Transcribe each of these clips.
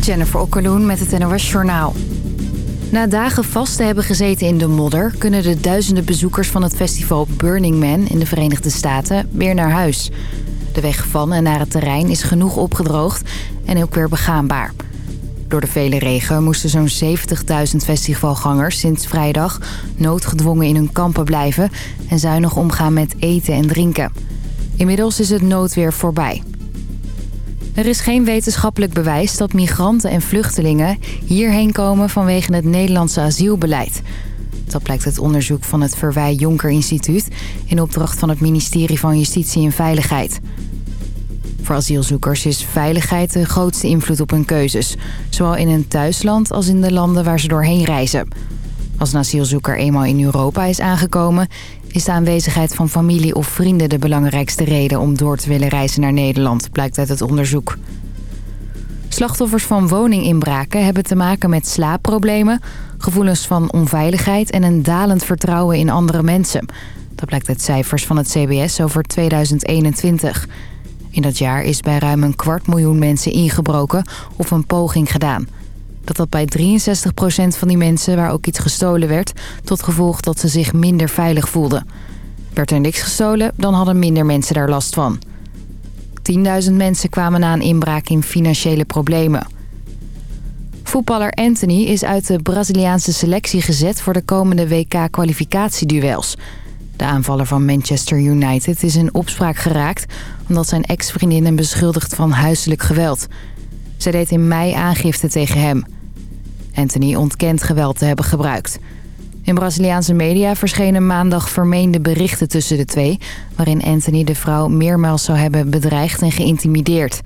Jennifer Okkeloen met het NOS Journaal. Na dagen vast te hebben gezeten in de modder... kunnen de duizenden bezoekers van het festival Burning Man in de Verenigde Staten weer naar huis. De weg van en naar het terrein is genoeg opgedroogd en ook weer begaanbaar. Door de vele regen moesten zo'n 70.000 festivalgangers sinds vrijdag... noodgedwongen in hun kampen blijven en zuinig omgaan met eten en drinken. Inmiddels is het noodweer voorbij. Er is geen wetenschappelijk bewijs dat migranten en vluchtelingen hierheen komen vanwege het Nederlandse asielbeleid. Dat blijkt uit onderzoek van het Verwij Jonker Instituut in opdracht van het ministerie van Justitie en Veiligheid. Voor asielzoekers is veiligheid de grootste invloed op hun keuzes. Zowel in hun thuisland als in de landen waar ze doorheen reizen. Als een asielzoeker eenmaal in Europa is aangekomen... is de aanwezigheid van familie of vrienden de belangrijkste reden... om door te willen reizen naar Nederland, blijkt uit het onderzoek. Slachtoffers van woninginbraken hebben te maken met slaapproblemen... gevoelens van onveiligheid en een dalend vertrouwen in andere mensen. Dat blijkt uit cijfers van het CBS over 2021... In dat jaar is bij ruim een kwart miljoen mensen ingebroken of een poging gedaan. Dat had bij 63% van die mensen waar ook iets gestolen werd... tot gevolg dat ze zich minder veilig voelden. Werd er niks gestolen, dan hadden minder mensen daar last van. 10.000 mensen kwamen na een inbraak in financiële problemen. Voetballer Anthony is uit de Braziliaanse selectie gezet... voor de komende WK-kwalificatieduels... De aanvaller van Manchester United is in opspraak geraakt... omdat zijn ex-vriendin hem beschuldigt van huiselijk geweld. Zij deed in mei aangifte tegen hem. Anthony ontkent geweld te hebben gebruikt. In Braziliaanse media verschenen maandag vermeende berichten tussen de twee... waarin Anthony de vrouw meermaals zou hebben bedreigd en geïntimideerd.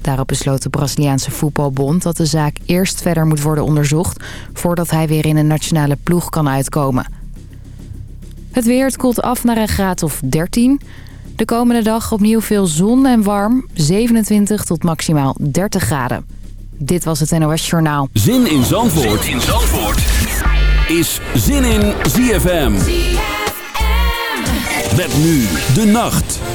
Daarop besloot de Braziliaanse voetbalbond dat de zaak eerst verder moet worden onderzocht... voordat hij weer in een nationale ploeg kan uitkomen... Het weer koelt af naar een graad of 13. De komende dag opnieuw veel zon en warm. 27 tot maximaal 30 graden. Dit was het NOS Journaal. Zin in Zandvoort, zin in Zandvoort. is Zin in ZFM. ZFM. Met nu de nacht.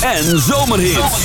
Zandvoort en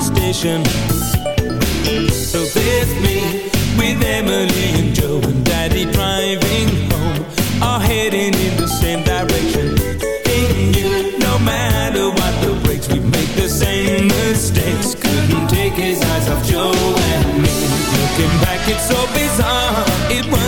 station. So there's me with Emily and Joe and Daddy driving home All heading in the same direction. In you, no matter what the brakes, We make the same mistakes. Couldn't take his eyes off Joe and me. Looking back, it's so bizarre. It was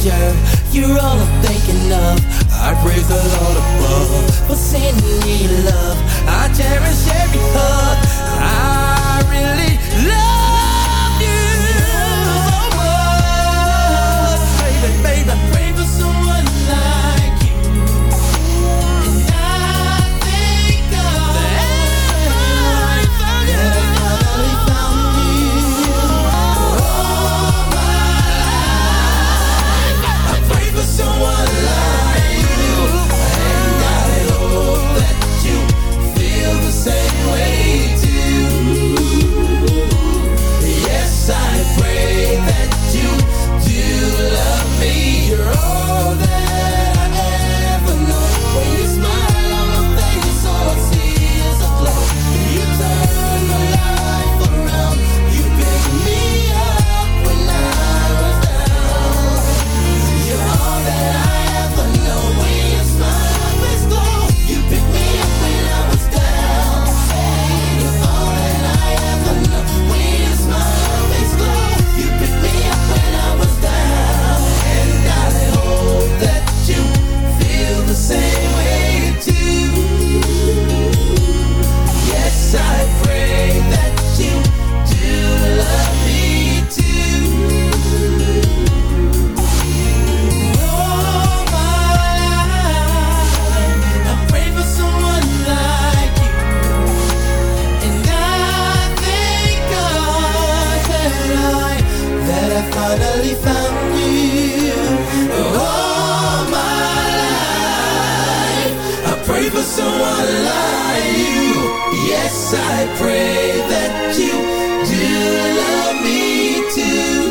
danger You're all I'm thinking of. I praise the Lord above. For sending me love? I cherish every hug I really love someone like you. Yes, I pray that you do love me too.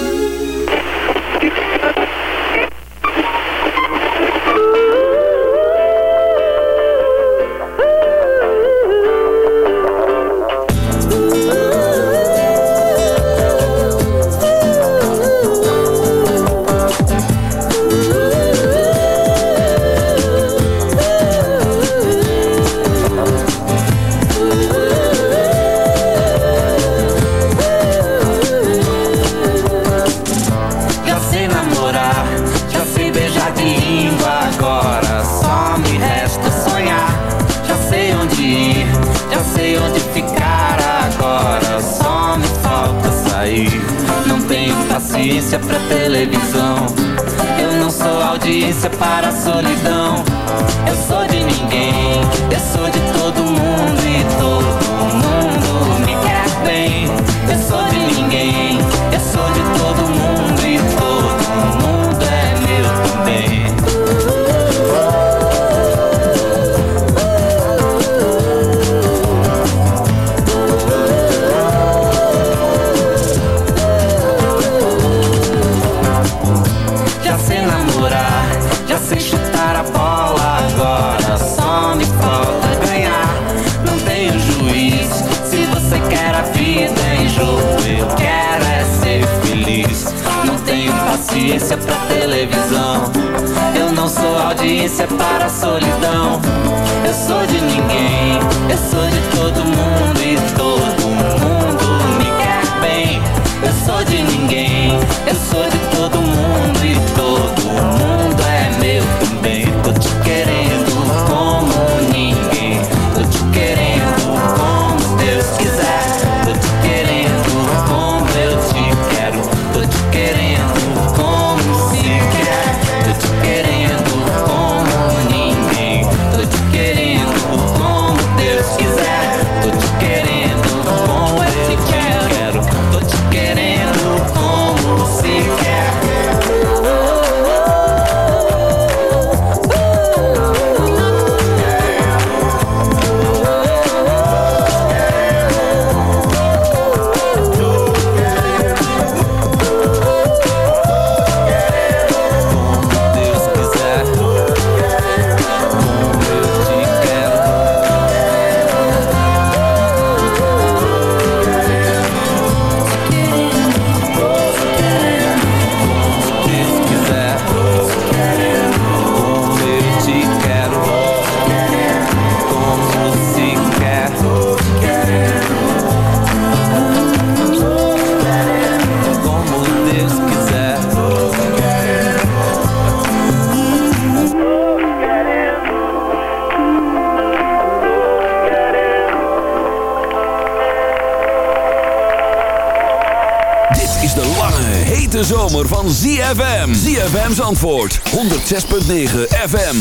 Zandvoort 106.9 FM.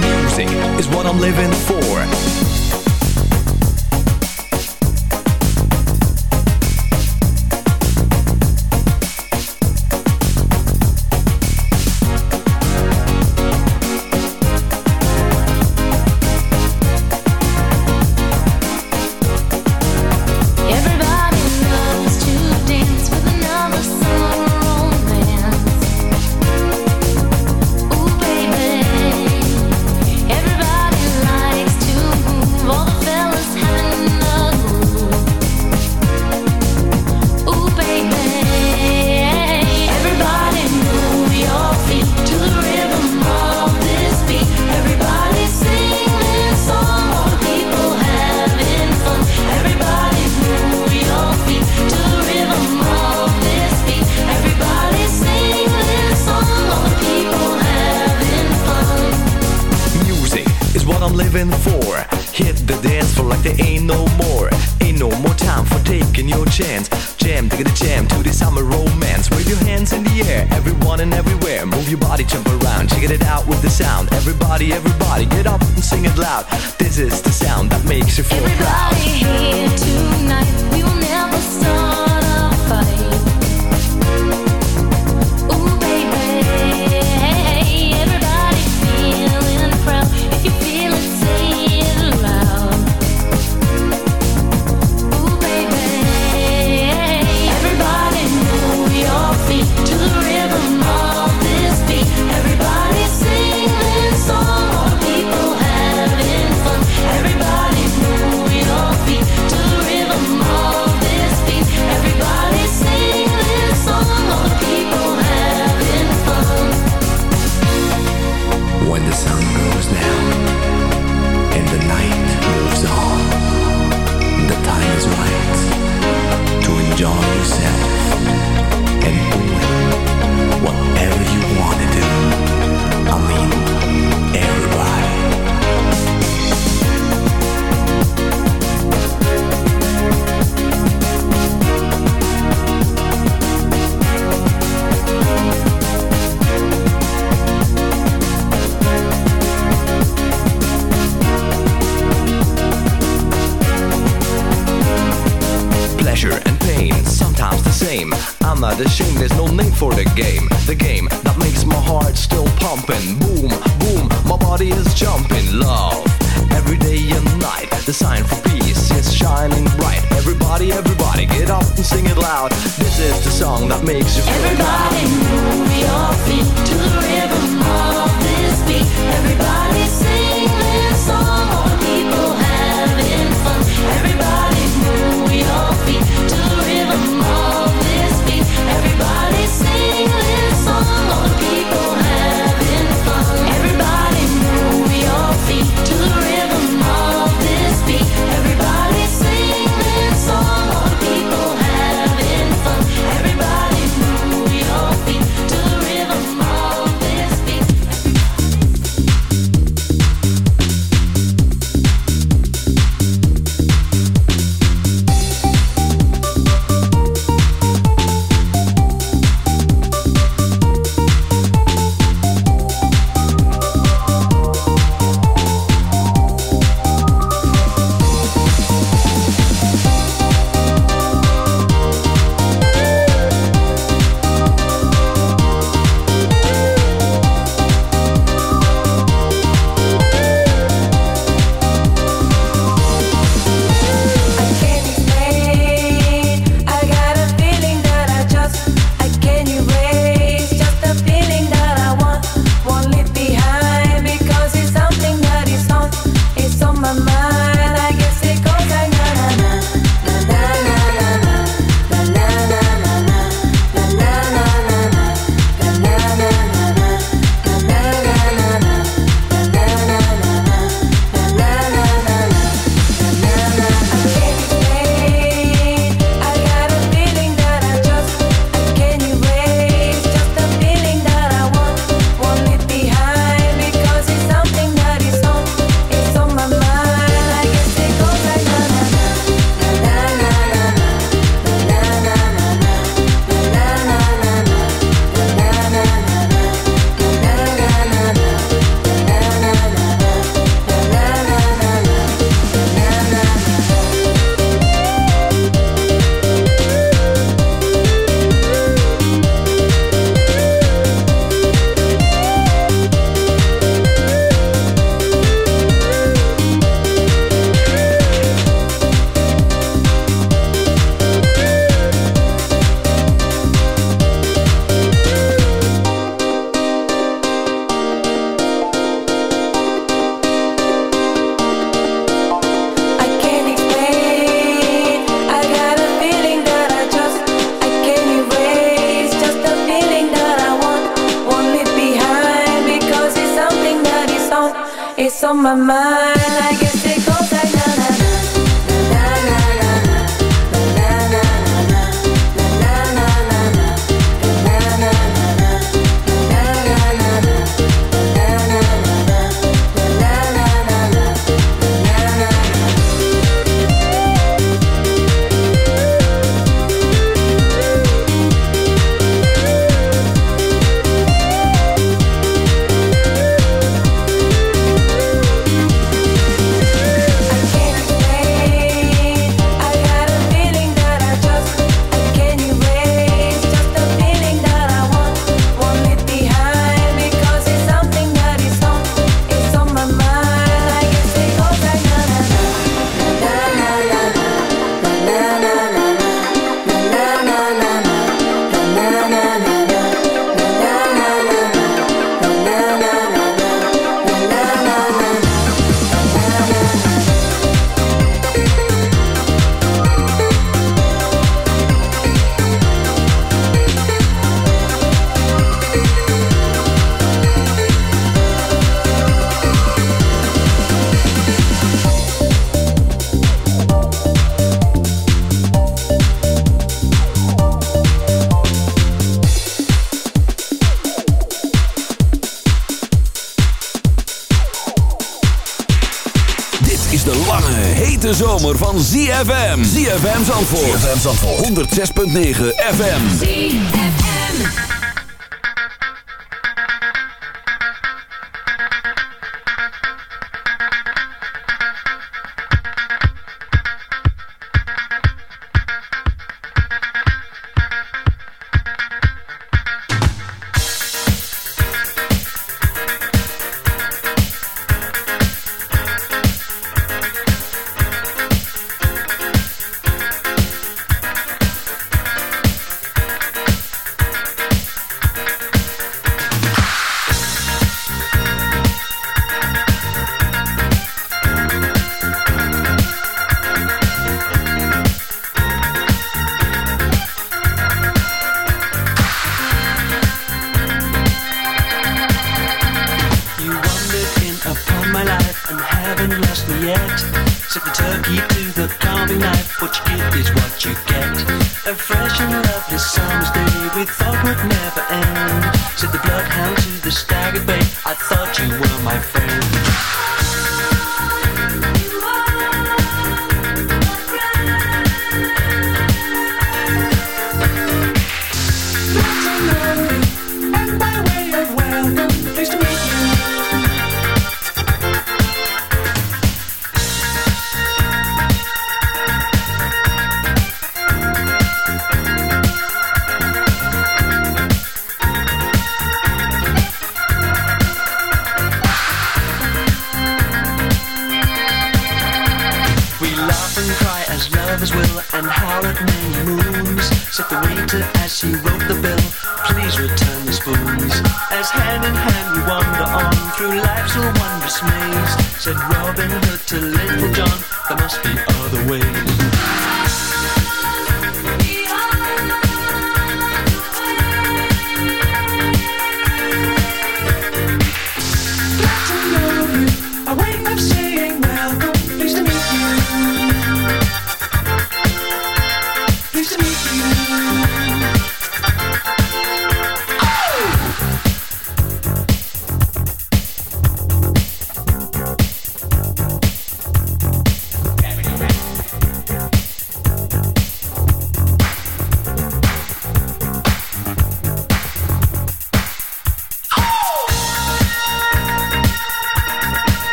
Music is what I'm living for. My mind. Zandvoort. ZFM Zandvoort. 106.9 FM.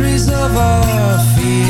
Boundaries of our fear.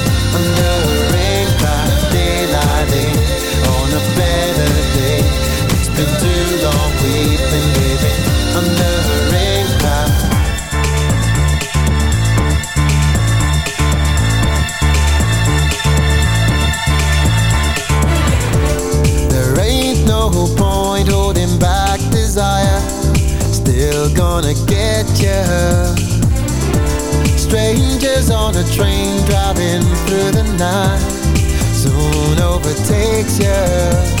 get you. Strangers on a train driving through the night. Soon overtakes you.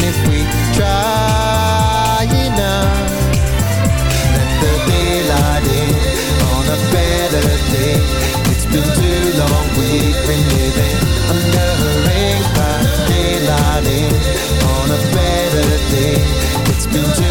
been too long, we've been living under a rain cloud. Daylight on a better day. It's been too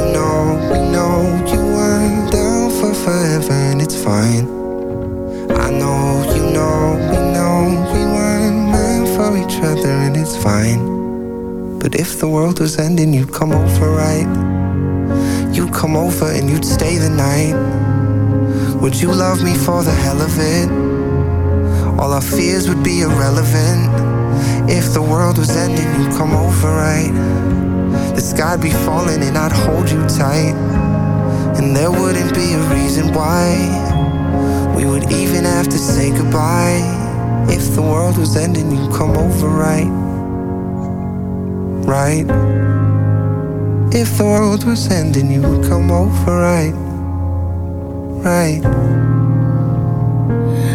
fine. I know you know we know we weren't meant for each other and it's fine. But if the world was ending, you'd come over, right? You'd come over and you'd stay the night. Would you love me for the hell of it? All our fears would be irrelevant. If the world was ending, you'd come over, right? The sky'd be falling and I'd hold you tight. And there wouldn't be a reason why we would even have to say goodbye. If the world was ending, you'd come over, right? Right? If the world was ending, you would come over, right? Right?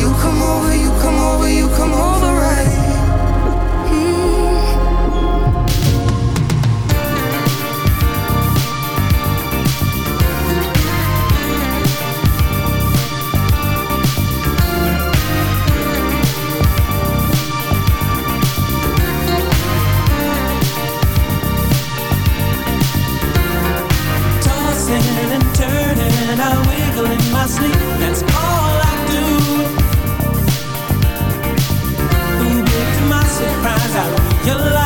You come over. You come over, you come over, right. Sleep. I realized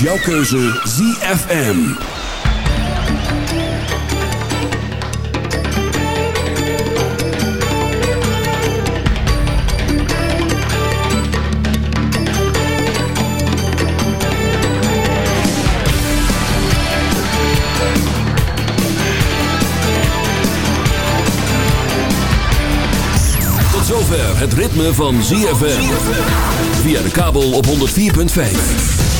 Is jouw keuze ZFM. Het ritme van ZFM. Via de kabel op 104.5.